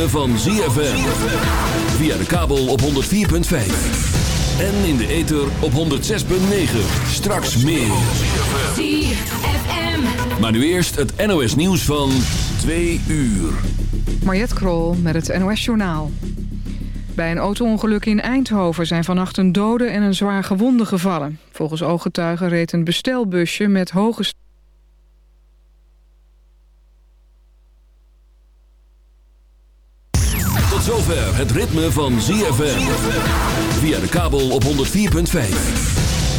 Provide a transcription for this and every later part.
ritme van ZFM. Via de kabel op 104.5. En in de ether op 106.9. Straks meer. ZFM. Maar nu eerst het NOS nieuws van 2 uur. Mariette Krol met het NOS Journaal. Bij een auto-ongeluk in Eindhoven zijn vannacht een dode en een zwaar gewonde gevallen. Volgens ooggetuigen reed een bestelbusje met hoge... st- Tot zover het ritme van ZFM. Via de kabel op 104.5.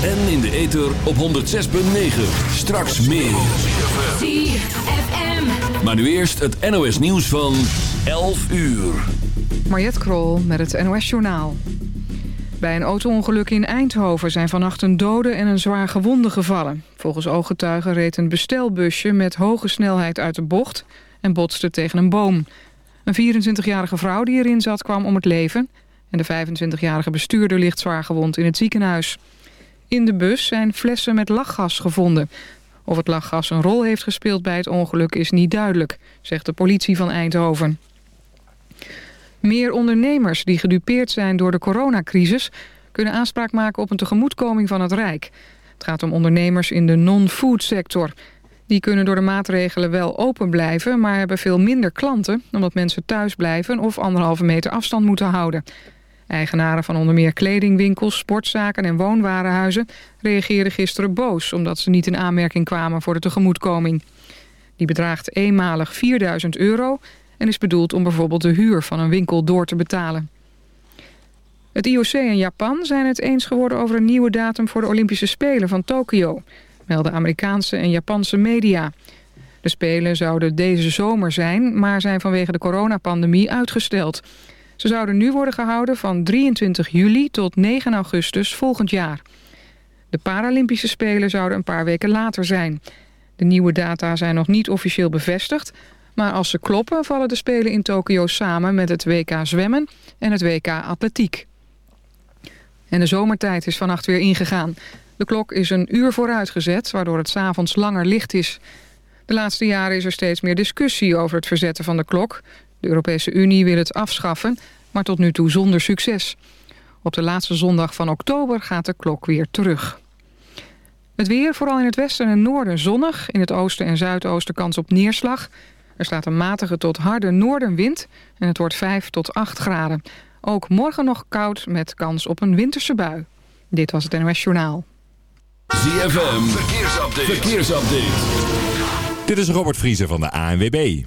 En in de ether op 106.9. Straks meer. ZFM. Maar nu eerst het NOS nieuws van 11 uur. Mariette Krol met het NOS Journaal. Bij een auto-ongeluk in Eindhoven zijn vannacht een dode en een zwaar gewonde gevallen. Volgens ooggetuigen reed een bestelbusje met hoge snelheid uit de bocht... en botste tegen een boom. Een 24-jarige vrouw die erin zat kwam om het leven... en de 25-jarige bestuurder ligt zwaar gewond in het ziekenhuis. In de bus zijn flessen met lachgas gevonden. Of het lachgas een rol heeft gespeeld bij het ongeluk is niet duidelijk... zegt de politie van Eindhoven. Meer ondernemers die gedupeerd zijn door de coronacrisis... kunnen aanspraak maken op een tegemoetkoming van het Rijk. Het gaat om ondernemers in de non-food sector. Die kunnen door de maatregelen wel open blijven... maar hebben veel minder klanten... omdat mensen thuis blijven of anderhalve meter afstand moeten houden. Eigenaren van onder meer kledingwinkels, sportzaken en woonwarenhuizen... reageerden gisteren boos omdat ze niet in aanmerking kwamen voor de tegemoetkoming. Die bedraagt eenmalig 4000 euro en is bedoeld om bijvoorbeeld de huur van een winkel door te betalen. Het IOC en Japan zijn het eens geworden over een nieuwe datum voor de Olympische Spelen van Tokio, melden Amerikaanse en Japanse media. De Spelen zouden deze zomer zijn, maar zijn vanwege de coronapandemie uitgesteld. Ze zouden nu worden gehouden van 23 juli tot 9 augustus volgend jaar. De Paralympische Spelen zouden een paar weken later zijn. De nieuwe data zijn nog niet officieel bevestigd... maar als ze kloppen vallen de Spelen in Tokio samen met het WK zwemmen en het WK atletiek. En de zomertijd is vannacht weer ingegaan. De klok is een uur vooruitgezet, waardoor het 's avonds langer licht is. De laatste jaren is er steeds meer discussie over het verzetten van de klok. De Europese Unie wil het afschaffen, maar tot nu toe zonder succes. Op de laatste zondag van oktober gaat de klok weer terug. Het weer, vooral in het westen en noorden zonnig. In het oosten en zuidoosten kans op neerslag. Er staat een matige tot harde noordenwind en het wordt 5 tot 8 graden. Ook morgen nog koud met kans op een winterse bui. Dit was het NOS Journaal. ZFM, verkeersupdate. verkeersupdate. Dit is Robert Vriezer van de ANWB.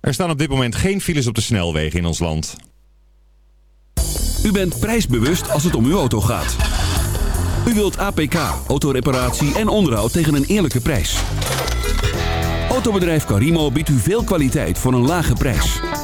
Er staan op dit moment geen files op de snelwegen in ons land. U bent prijsbewust als het om uw auto gaat. U wilt APK, autoreparatie en onderhoud tegen een eerlijke prijs. Autobedrijf Carimo biedt u veel kwaliteit voor een lage prijs.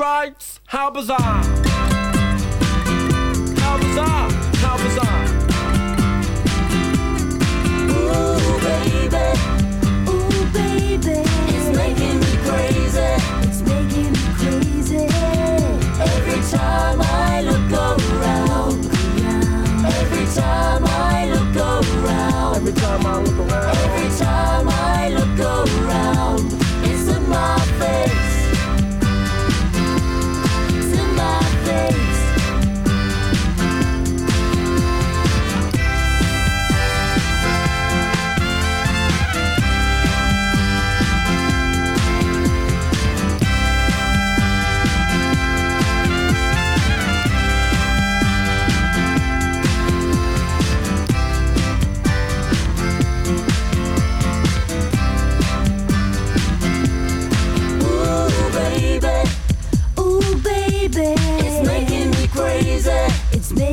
rights? How bizarre! How bizarre!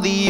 the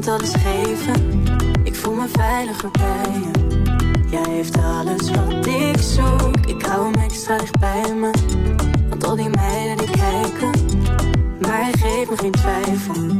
kunt alles geven. Ik voel me veiliger bij je. Jij heeft alles wat ik zoek. Ik hou hem extra dicht bij me. Want al die meiden die kijken, maar hij geeft me geen twijfel.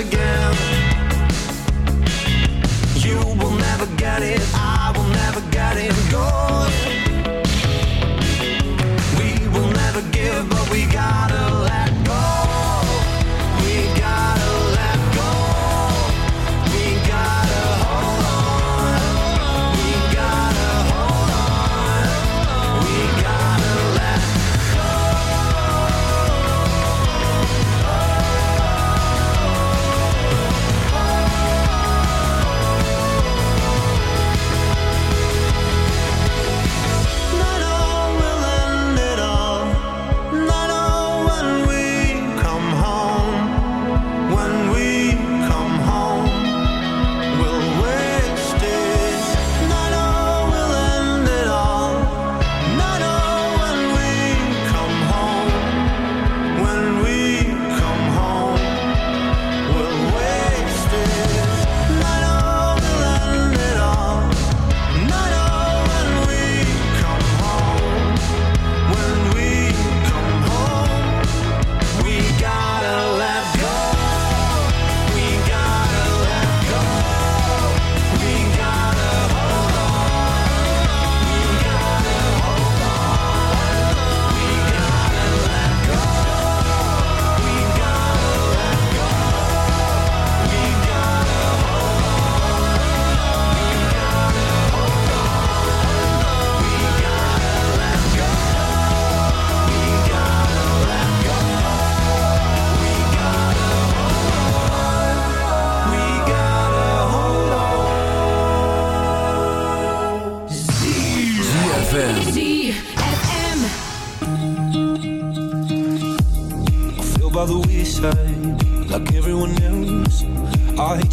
Again. You will never get it, I will never get it going. We will never give, but we gotta let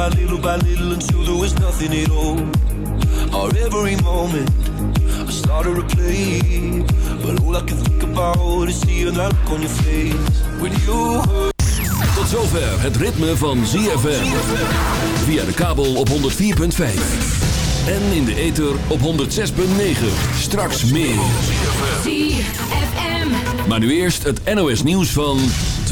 By little by little until there was nothing at all. Our every moment, I started to play, but all I can think about is seeing that look on your face when you hurt. Tot zover het ritme van ZFM. Via de kabel op 104.5. En in de ether op 106.9. Straks meer. ZFM. Maar nu eerst het NOS nieuws van...